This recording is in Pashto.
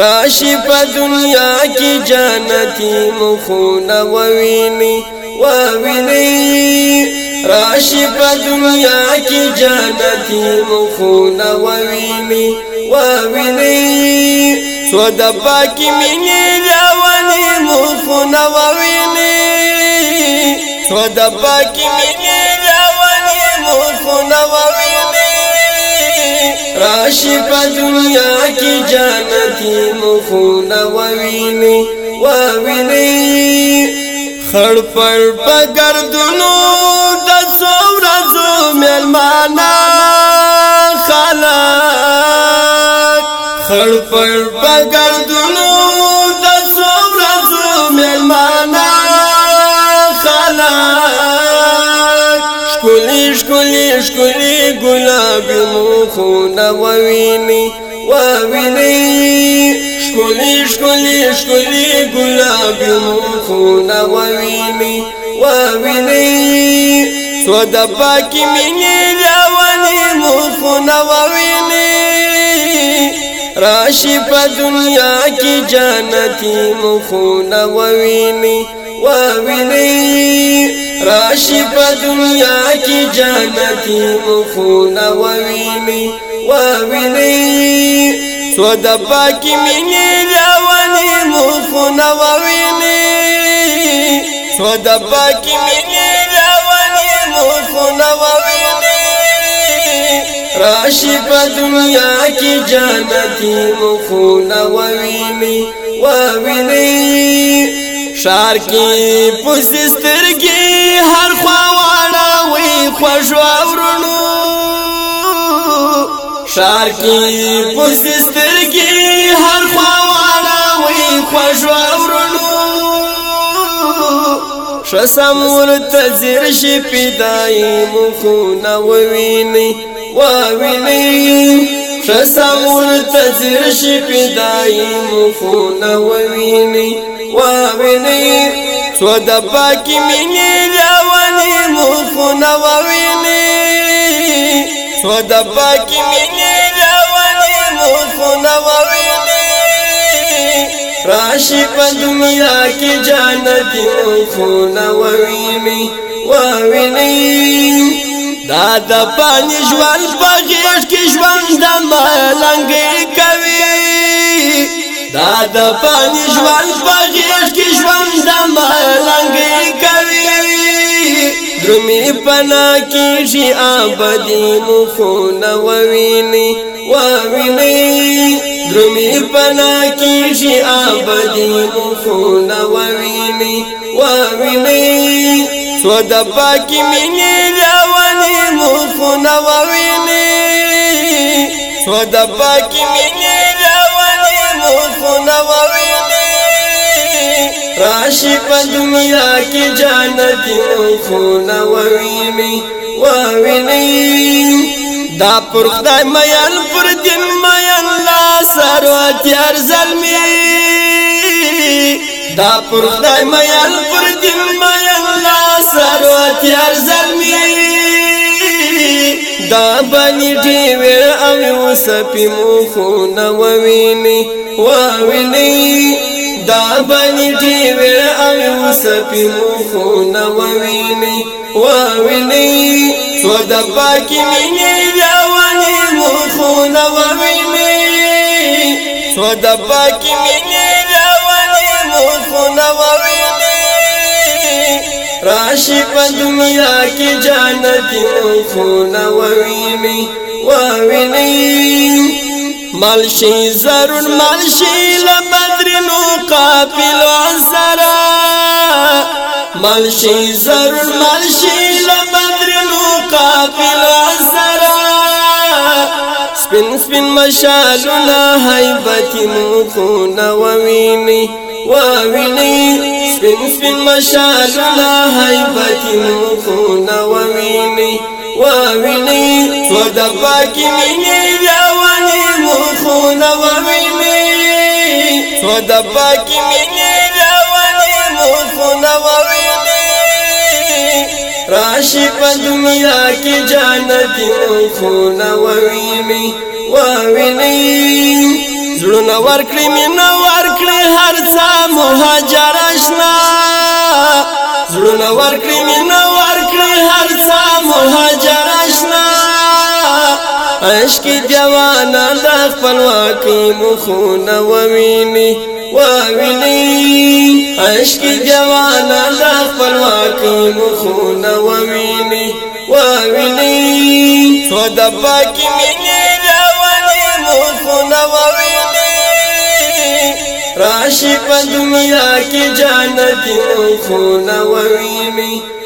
راشی په دنیا کې جنتی مخونه وویني وویني راشی په دنیا کې جنتی مخونه وویني وویني سو د پاکي مینې لوني مخونه وویني سو د پاکي مینې لوني مخونه وویني راشی په دنیا کې جنتی مخونه وویني وویني خړ پړ په ګردونو د څوره زو مېلمانا خلک خړ پړ په ګردونو د شکلی شکلی شکلی گلابی مخونه ووینی ووینی شکلی شکلی شکلی گلابی مخونه ووینی ووینی سو د پاکی مینی راولی مخونه ووینی راشی په دنیا کې جنتی مخونه ووینی ووینی راشی په دنیا کې جنتی مخونه وویني وویني سو د پاکي مینې راوني مخونه وویني سو د پاکي مینې راوني مخونه وویني راشی په دنیا کې جنتی مخونه وویني وویني شار کې پوسستر کې هر خوا واړه وي خوشو ورونو شار کې پوسستر کې هر خوا واړه وي خوشو ورونو شسمور تزر شي پیدای مخو نه وویني وویني شسمور تزر شي پیدای مخو نه وویني وویني څو د پاکي مینې رواني مخونه وویني څو د پاکي مینې رواني مخونه وویني راشي په دنیا کې جنتي مخونه وویني وویني دا د پانی ژوند په غېږ کې ژوند د ملنګي کوي دا د پانی ژوند په غیږ کې ژوند د ملنګي کوي درمی پنا کې شي آبدي مو خون وویني وویني درمی پنا کې شي آبدي مو خون وویني وویني سو د پاکي مینې رواني مو خون وویني سو د پاکي مینې کاش په دنیا کې جنت نو خون ووي می وویني دا پر خدای میان پر دین میان لا سر و تیار زلمی دا پر خدای میان پر دین میان لا سر و تیار زلمی دا بنی دیوی او سپی مو خون وویني وویني دا بنی ټیوی او سپینو خونه وویني وویني سو د پاکي مینې بیا ونی مو خونه وویني سو د پاکي مینې بیا ونی مو خونه وویني راشي په دنیا کې جنت مو خونه وویني وویني ملشی زرون ملشی لبدرنو قابل عسرا ملشی زرون ملشی لبدرنو قابل عسرا سپین سپین مشالونا حیبتی موخونا ووینی ووینی سپین سپین مشالونا حیبتی موخونا ووینی ووینی تو دفاکی منی نووي مي څو د پاکي مينې رواني مو نووي مي راشي په دنیا کې جنتي مو نووي مي واويني زړونه ورکړي مینه ورکړي هر څه مهاجر آشنا زړونه ورکړي مینه عشق جوانا دا خپلواکي مخونه وویني وویني عشق جوانا دا خپلواکي مخونه وویني وویني څو د پاکي مینې رواني مخونه وویني راشي په دنیا کې جنت مخونه وویني